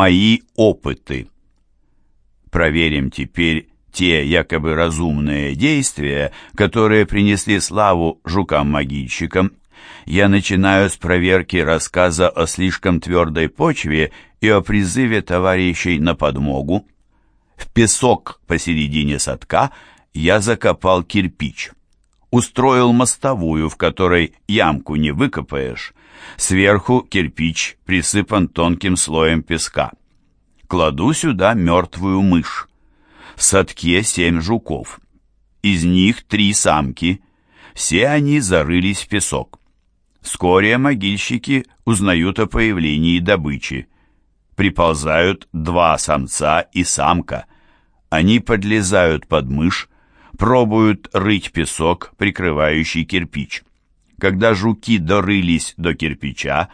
Мои опыты. Проверим теперь те якобы разумные действия, которые принесли славу жукам-могильщикам. Я начинаю с проверки рассказа о слишком твердой почве и о призыве товарищей на подмогу. В песок посередине садка я закопал кирпич. Устроил мостовую, в которой ямку не выкопаешь. Сверху кирпич присыпан тонким слоем песка. Кладу сюда мертвую мышь. В садке семь жуков. Из них три самки. Все они зарылись в песок. Вскоре могильщики узнают о появлении добычи. Приползают два самца и самка. Они подлезают под мышь, пробуют рыть песок, прикрывающий кирпич. Когда жуки дорылись до кирпича,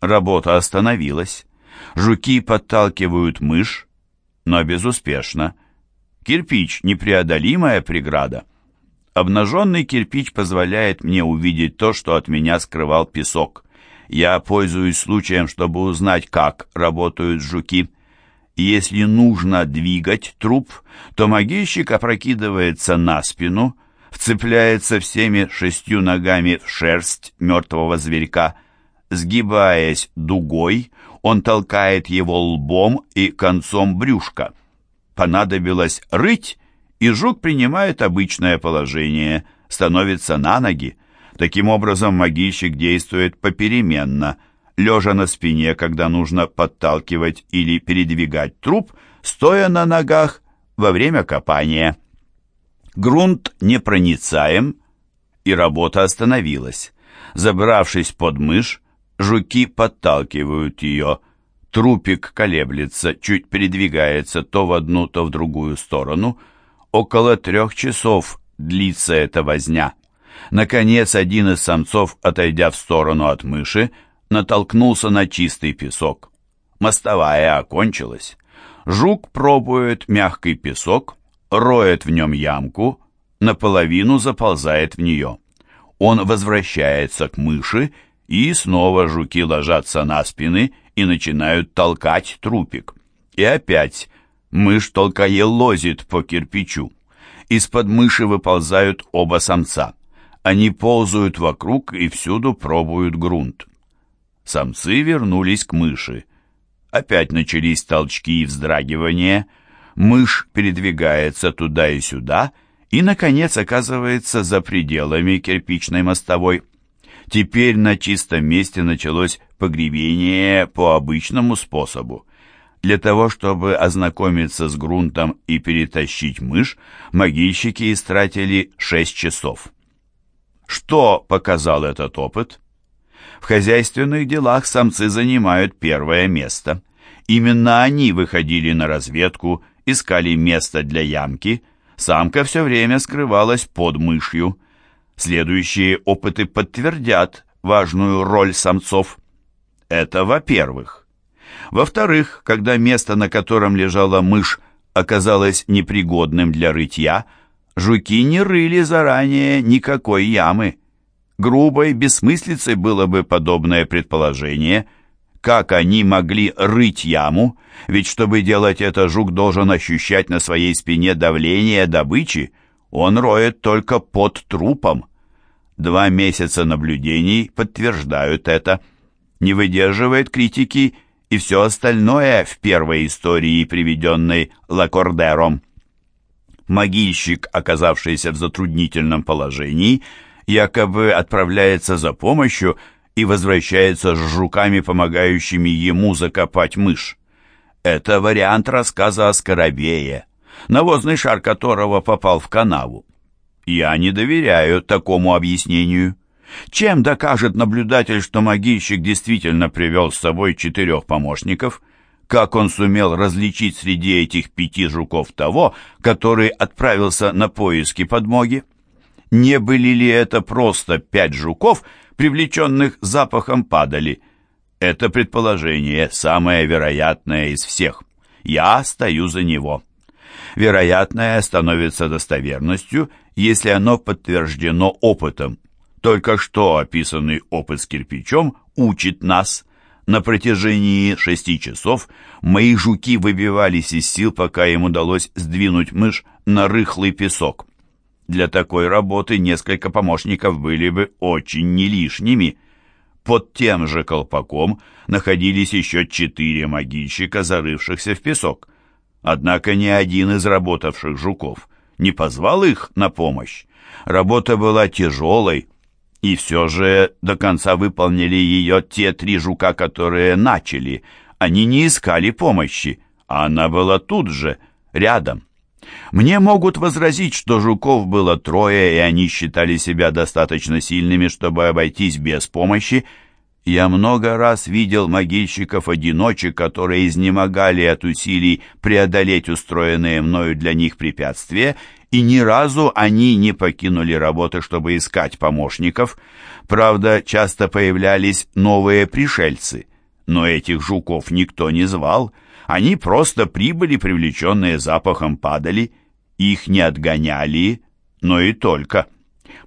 работа остановилась. Жуки подталкивают мышь, но безуспешно. Кирпич — непреодолимая преграда. Обнаженный кирпич позволяет мне увидеть то, что от меня скрывал песок. Я пользуюсь случаем, чтобы узнать, как работают жуки. Если нужно двигать труп, то могильщик опрокидывается на спину, вцепляется всеми шестью ногами в шерсть мертвого зверька. Сгибаясь дугой, он толкает его лбом и концом брюшка. Понадобилось рыть, и жук принимает обычное положение, становится на ноги. Таким образом, могильщик действует попеременно, лежа на спине, когда нужно подталкивать или передвигать труп, стоя на ногах во время копания. Грунт непроницаем, и работа остановилась. Забравшись под мышь, жуки подталкивают ее. Трупик колеблется, чуть передвигается то в одну, то в другую сторону. Около трех часов длится эта возня. Наконец, один из самцов, отойдя в сторону от мыши, натолкнулся на чистый песок. Мостовая окончилась. Жук пробует мягкий песок, роет в нем ямку, наполовину заползает в нее. Он возвращается к мыши, и снова жуки ложатся на спины и начинают толкать трупик. И опять мышь только елозит по кирпичу. Из-под мыши выползают оба самца. Они ползают вокруг и всюду пробуют грунт. Самцы вернулись к мыши. Опять начались толчки и вздрагивания. Мышь передвигается туда и сюда и, наконец, оказывается за пределами кирпичной мостовой. Теперь на чистом месте началось погребение по обычному способу. Для того, чтобы ознакомиться с грунтом и перетащить мышь, могильщики истратили 6 часов. Что показал этот опыт? В хозяйственных делах самцы занимают первое место. Именно они выходили на разведку, искали место для ямки. Самка все время скрывалась под мышью. Следующие опыты подтвердят важную роль самцов. Это во-первых. Во-вторых, когда место, на котором лежала мышь, оказалось непригодным для рытья, жуки не рыли заранее никакой ямы. Грубой бессмыслицей было бы подобное предположение. Как они могли рыть яму? Ведь чтобы делать это, жук должен ощущать на своей спине давление добычи. Он роет только под трупом. Два месяца наблюдений подтверждают это. Не выдерживает критики и все остальное в первой истории, приведенной Лакордером. Могильщик, оказавшийся в затруднительном положении, якобы отправляется за помощью и возвращается с жуками, помогающими ему закопать мышь. Это вариант рассказа о Скоробее, навозный шар которого попал в канаву. Я не доверяю такому объяснению. Чем докажет наблюдатель, что могильщик действительно привел с собой четырех помощников? Как он сумел различить среди этих пяти жуков того, который отправился на поиски подмоги? Не были ли это просто пять жуков, привлеченных запахом падали? Это предположение самое вероятное из всех. Я стою за него. Вероятное становится достоверностью, если оно подтверждено опытом. Только что описанный опыт с кирпичом учит нас. На протяжении шести часов мои жуки выбивались из сил, пока им удалось сдвинуть мышь на рыхлый песок. Для такой работы несколько помощников были бы очень не лишними. Под тем же колпаком находились еще четыре могильщика, зарывшихся в песок. Однако ни один из работавших жуков не позвал их на помощь. Работа была тяжелой, и все же до конца выполнили ее те три жука, которые начали. Они не искали помощи, а она была тут же, рядом. Мне могут возразить, что жуков было трое, и они считали себя достаточно сильными, чтобы обойтись без помощи. Я много раз видел могильщиков-одиночек, которые изнемогали от усилий преодолеть устроенные мною для них препятствия, и ни разу они не покинули работы, чтобы искать помощников. Правда, часто появлялись новые пришельцы, но этих жуков никто не звал. Они просто прибыли, привлеченные запахом падали, их не отгоняли, но и только.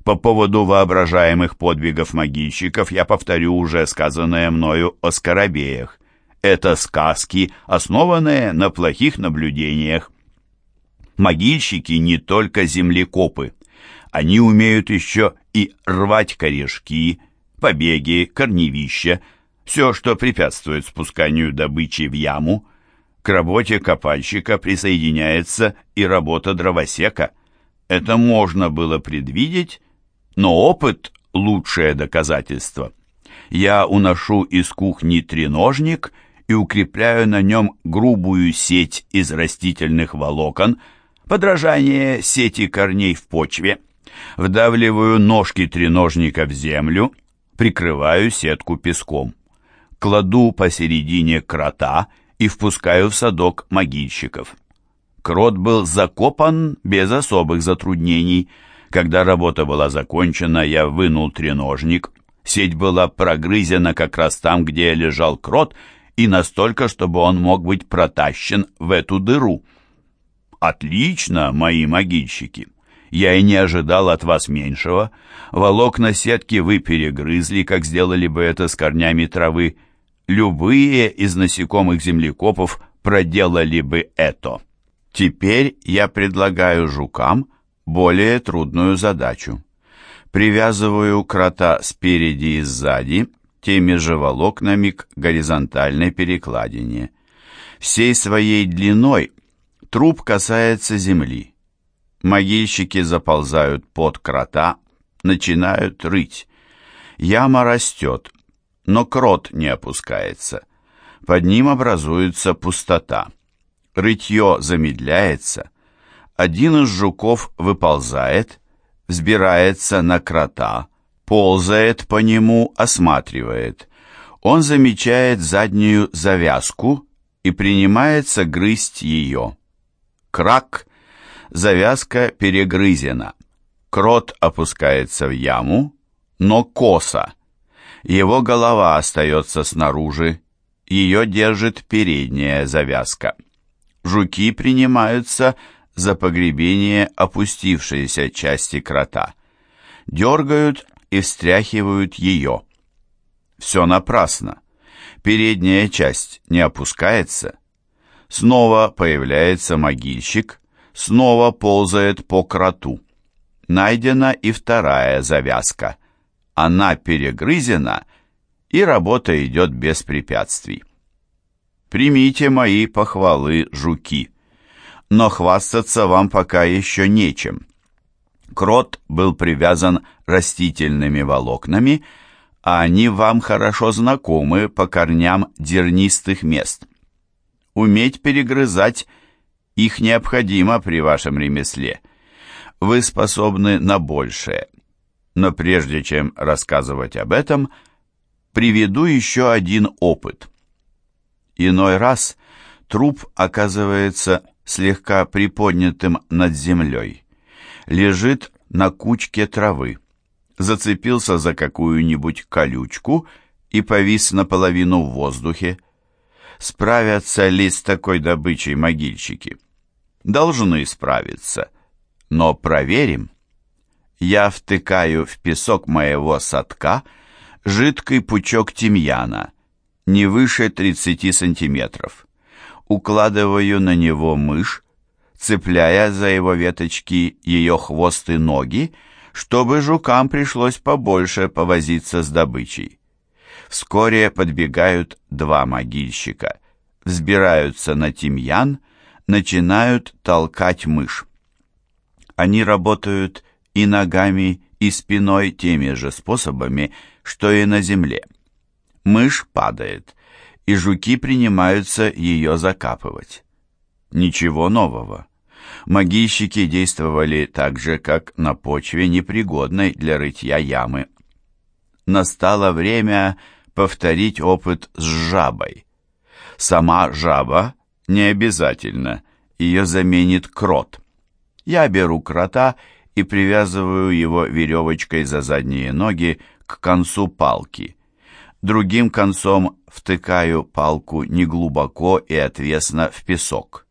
По поводу воображаемых подвигов могильщиков я повторю уже сказанное мною о скоробеях. Это сказки, основанные на плохих наблюдениях. Могильщики не только землекопы. Они умеют еще и рвать корешки, побеги, корневища, все, что препятствует спусканию добычи в яму. К работе копальщика присоединяется и работа дровосека. Это можно было предвидеть, но опыт – лучшее доказательство. Я уношу из кухни треножник и укрепляю на нем грубую сеть из растительных волокон – подражание сети корней в почве, вдавливаю ножки треножника в землю, прикрываю сетку песком, кладу посередине крота и впускаю в садок могильщиков. Крот был закопан без особых затруднений. Когда работа была закончена, я вынул треножник. Сеть была прогрызена как раз там, где лежал крот, и настолько, чтобы он мог быть протащен в эту дыру. «Отлично, мои могильщики! Я и не ожидал от вас меньшего. Волокна сетки вы перегрызли, как сделали бы это с корнями травы. Любые из насекомых землекопов проделали бы это. Теперь я предлагаю жукам более трудную задачу. Привязываю крота спереди и сзади теми же волокнами к горизонтальной перекладине. Всей своей длиной Труп касается земли. Могильщики заползают под крота, начинают рыть. Яма растет, но крот не опускается. Под ним образуется пустота. Рытье замедляется. Один из жуков выползает, взбирается на крота, ползает по нему, осматривает. Он замечает заднюю завязку и принимается грызть ее. Крак, завязка перегрызена. Крот опускается в яму, но косо. Его голова остается снаружи, ее держит передняя завязка. Жуки принимаются за погребение опустившейся части крота. Дергают и встряхивают ее. Все напрасно. Передняя часть не опускается, Снова появляется могильщик, снова ползает по кроту. Найдена и вторая завязка. Она перегрызена, и работа идет без препятствий. Примите мои похвалы, жуки. Но хвастаться вам пока еще нечем. Крот был привязан растительными волокнами, а они вам хорошо знакомы по корням дернистых мест. Уметь перегрызать их необходимо при вашем ремесле. Вы способны на большее. Но прежде чем рассказывать об этом, приведу еще один опыт. Иной раз труп оказывается слегка приподнятым над землей. Лежит на кучке травы. Зацепился за какую-нибудь колючку и повис наполовину в воздухе справятся ли с такой добычей могильщики. Должны справиться, но проверим. Я втыкаю в песок моего садка жидкий пучок тимьяна, не выше 30 сантиметров. Укладываю на него мышь, цепляя за его веточки ее хвост и ноги, чтобы жукам пришлось побольше повозиться с добычей. Вскоре подбегают два могильщика, взбираются на тимьян, начинают толкать мышь. Они работают и ногами, и спиной теми же способами, что и на земле. Мышь падает, и жуки принимаются ее закапывать. Ничего нового. Могильщики действовали так же, как на почве, непригодной для рытья ямы. Настало время повторить опыт с жабой. Сама жаба не обязательно, ее заменит крот. Я беру крота и привязываю его веревочкой за задние ноги к концу палки. Другим концом втыкаю палку неглубоко и отвесно в песок.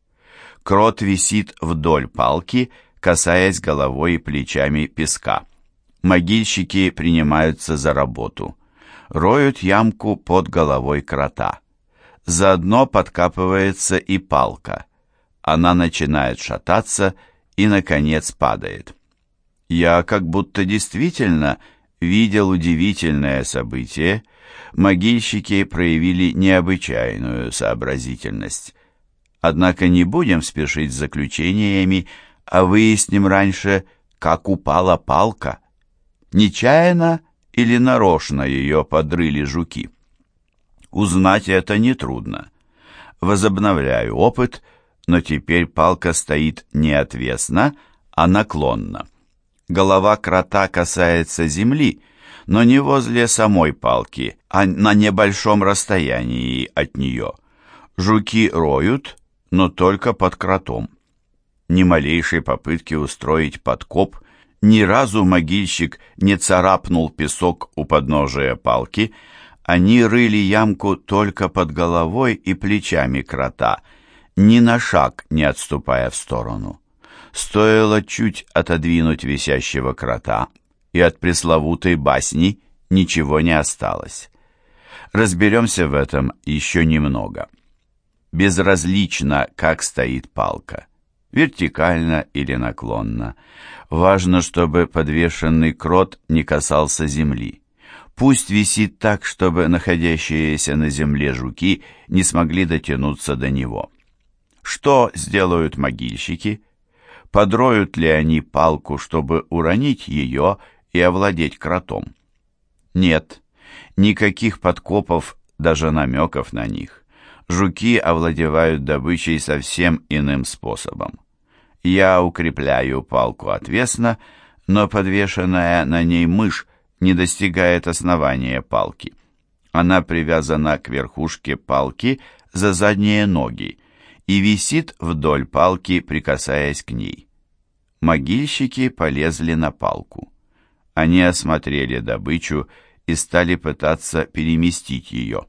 Крот висит вдоль палки, касаясь головой и плечами песка. Могильщики принимаются за работу. Роют ямку под головой крота. Заодно подкапывается и палка. Она начинает шататься и, наконец, падает. Я как будто действительно видел удивительное событие. Могильщики проявили необычайную сообразительность. Однако не будем спешить с заключениями, а выясним раньше, как упала палка. Нечаянно или нарочно ее подрыли жуки. Узнать это нетрудно. Возобновляю опыт, но теперь палка стоит не отвесно, а наклонно. Голова крота касается земли, но не возле самой палки, а на небольшом расстоянии от нее. Жуки роют, но только под кротом. Ни малейшей попытки устроить подкоп, ни разу могильщик не царапнул песок у подножия палки, они рыли ямку только под головой и плечами крота, ни на шаг не отступая в сторону. Стоило чуть отодвинуть висящего крота, и от пресловутой басни ничего не осталось. Разберемся в этом еще немного безразлично, как стоит палка, вертикально или наклонно. Важно, чтобы подвешенный крот не касался земли. Пусть висит так, чтобы находящиеся на земле жуки не смогли дотянуться до него. Что сделают могильщики? Подроют ли они палку, чтобы уронить ее и овладеть кротом? Нет, никаких подкопов, даже намеков на них жуки овладевают добычей совсем иным способом. Я укрепляю палку отвесно, но подвешенная на ней мышь не достигает основания палки. Она привязана к верхушке палки за задние ноги и висит вдоль палки, прикасаясь к ней. Могильщики полезли на палку. Они осмотрели добычу и стали пытаться переместить ее.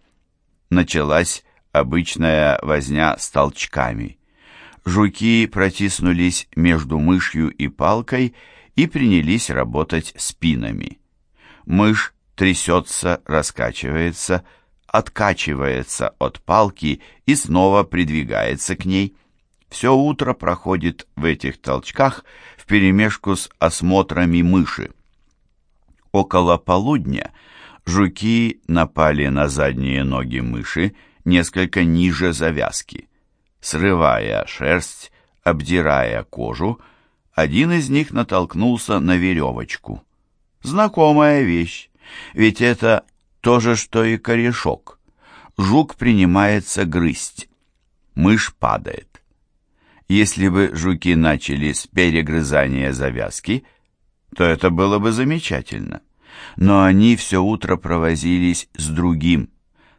Началась обычная возня с толчками. Жуки протиснулись между мышью и палкой и принялись работать спинами. Мышь трясется, раскачивается, откачивается от палки и снова придвигается к ней. Все утро проходит в этих толчках вперемешку с осмотрами мыши. Около полудня жуки напали на задние ноги мыши несколько ниже завязки. Срывая шерсть, обдирая кожу, один из них натолкнулся на веревочку. Знакомая вещь, ведь это то же, что и корешок. Жук принимается грызть. Мышь падает. Если бы жуки начали с перегрызания завязки, то это было бы замечательно. Но они все утро провозились с другим,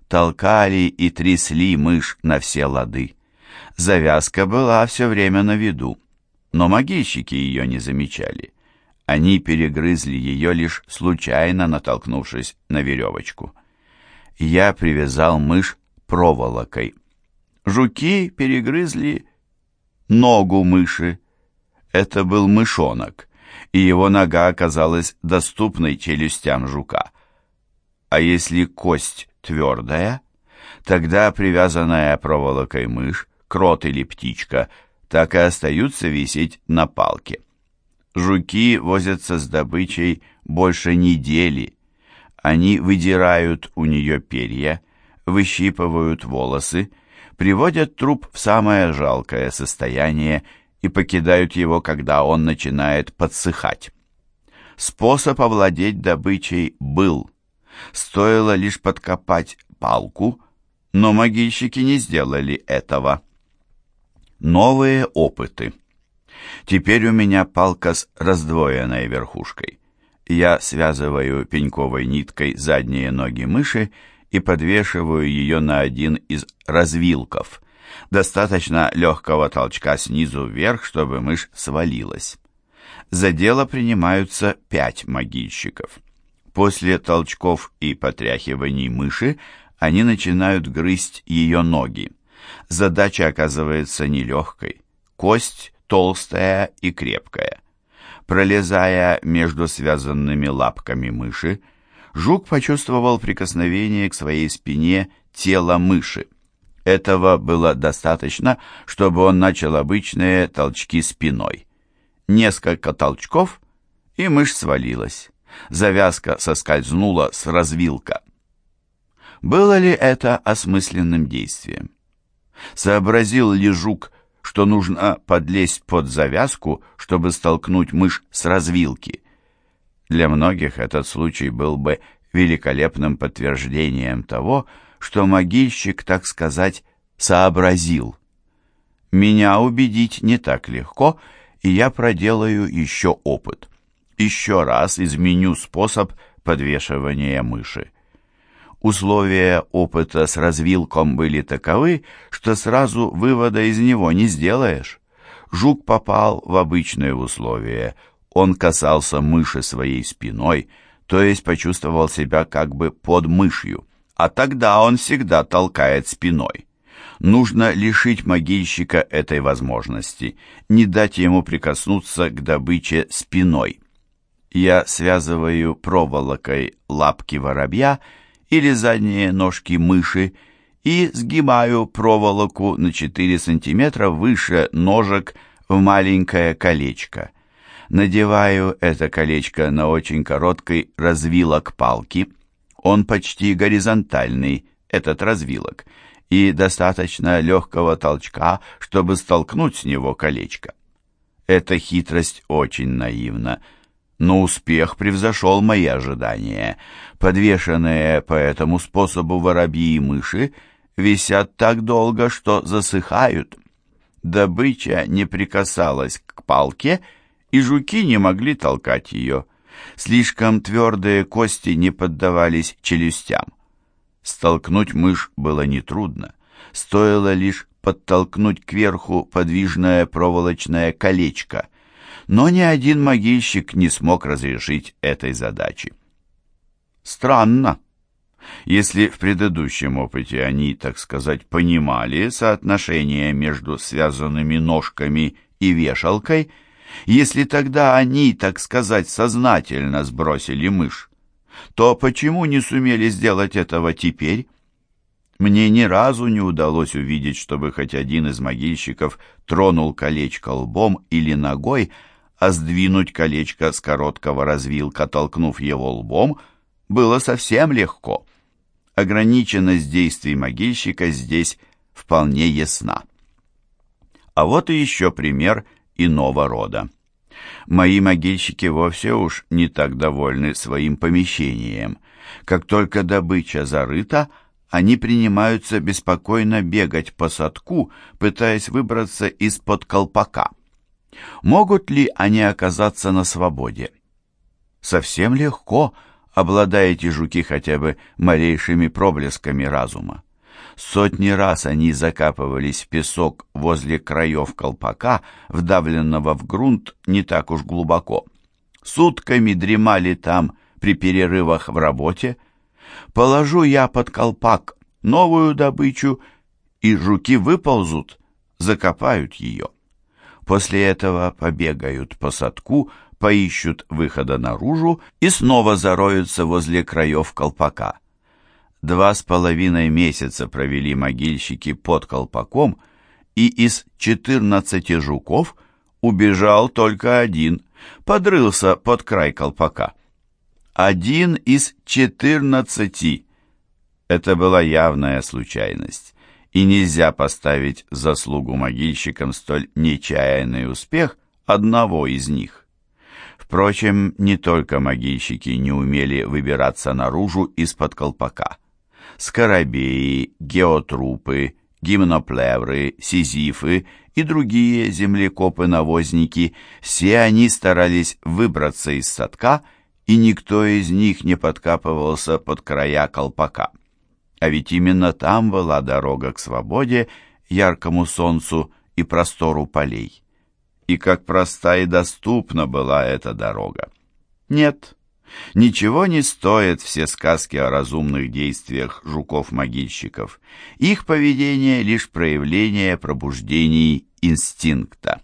толкали и трясли мышь на все лады. Завязка была все время на виду, но могильщики ее не замечали. Они перегрызли ее лишь случайно, натолкнувшись на веревочку. Я привязал мышь проволокой. Жуки перегрызли ногу мыши. Это был мышонок, и его нога оказалась доступной челюстям жука. А если кость твердая, Тогда привязанная проволокой мышь, крот или птичка, так и остаются висеть на палке. Жуки возятся с добычей больше недели. Они выдирают у нее перья, выщипывают волосы, приводят труп в самое жалкое состояние и покидают его, когда он начинает подсыхать. Способ овладеть добычей был. Стоило лишь подкопать палку, но могильщики не сделали этого. Новые опыты. Теперь у меня палка с раздвоенной верхушкой. Я связываю пеньковой ниткой задние ноги мыши и подвешиваю ее на один из развилков. Достаточно легкого толчка снизу вверх, чтобы мышь свалилась. За дело принимаются пять могильщиков. После толчков и потряхиваний мыши они начинают грызть ее ноги. Задача оказывается нелегкой. Кость толстая и крепкая. Пролезая между связанными лапками мыши, жук почувствовал прикосновение к своей спине тела мыши. Этого было достаточно, чтобы он начал обычные толчки спиной. Несколько толчков, и мышь свалилась. Завязка соскользнула с развилка. Было ли это осмысленным действием? Сообразил ли жук, что нужно подлезть под завязку, чтобы столкнуть мышь с развилки? Для многих этот случай был бы великолепным подтверждением того, что могильщик, так сказать, сообразил. Меня убедить не так легко, и я проделаю еще опыт. Еще раз изменю способ подвешивания мыши. Условия опыта с развилком были таковы, что сразу вывода из него не сделаешь. Жук попал в обычные условия. Он касался мыши своей спиной, то есть почувствовал себя как бы под мышью, а тогда он всегда толкает спиной. Нужно лишить могильщика этой возможности, не дать ему прикоснуться к добыче спиной. Я связываю проволокой лапки воробья или задние ножки мыши и сгибаю проволоку на 4 см выше ножек в маленькое колечко. Надеваю это колечко на очень короткий развилок палки. Он почти горизонтальный, этот развилок, и достаточно легкого толчка, чтобы столкнуть с него колечко. Эта хитрость очень наивна, но успех превзошел мои ожидания. Подвешенные по этому способу воробьи и мыши висят так долго, что засыхают. Добыча не прикасалась к палке, и жуки не могли толкать ее. Слишком твердые кости не поддавались челюстям. Столкнуть мышь было нетрудно. Стоило лишь подтолкнуть кверху подвижное проволочное колечко — но ни один могильщик не смог разрешить этой задачи. Странно. Если в предыдущем опыте они, так сказать, понимали соотношение между связанными ножками и вешалкой, если тогда они, так сказать, сознательно сбросили мышь, то почему не сумели сделать этого теперь? Мне ни разу не удалось увидеть, чтобы хоть один из могильщиков тронул колечко лбом или ногой, а сдвинуть колечко с короткого развилка, толкнув его лбом, было совсем легко. Ограниченность действий могильщика здесь вполне ясна. А вот и еще пример иного рода. Мои могильщики вовсе уж не так довольны своим помещением. Как только добыча зарыта, они принимаются беспокойно бегать по садку, пытаясь выбраться из-под колпака. Могут ли они оказаться на свободе? Совсем легко, обладаете жуки хотя бы малейшими проблесками разума. Сотни раз они закапывались в песок возле краев колпака, вдавленного в грунт не так уж глубоко. Сутками дремали там при перерывах в работе. Положу я под колпак новую добычу, и жуки выползут, закопают ее. После этого побегают по садку, поищут выхода наружу и снова зароются возле краев колпака. Два с половиной месяца провели могильщики под колпаком, и из четырнадцати жуков убежал только один, подрылся под край колпака. Один из четырнадцати. Это была явная случайность, и нельзя поставить заслугу могильщикам столь нечаянный успех одного из них. Впрочем, не только могильщики не умели выбираться наружу из-под колпака. Скоробеи, геотрупы, гимноплевры, сизифы и другие землекопы-навозники, все они старались выбраться из садка, и никто из них не подкапывался под края колпака. А ведь именно там была дорога к свободе, яркому солнцу и простору полей и как проста и доступна была эта дорога. Нет, ничего не стоят все сказки о разумных действиях жуков-могильщиков. Их поведение — лишь проявление пробуждений инстинкта.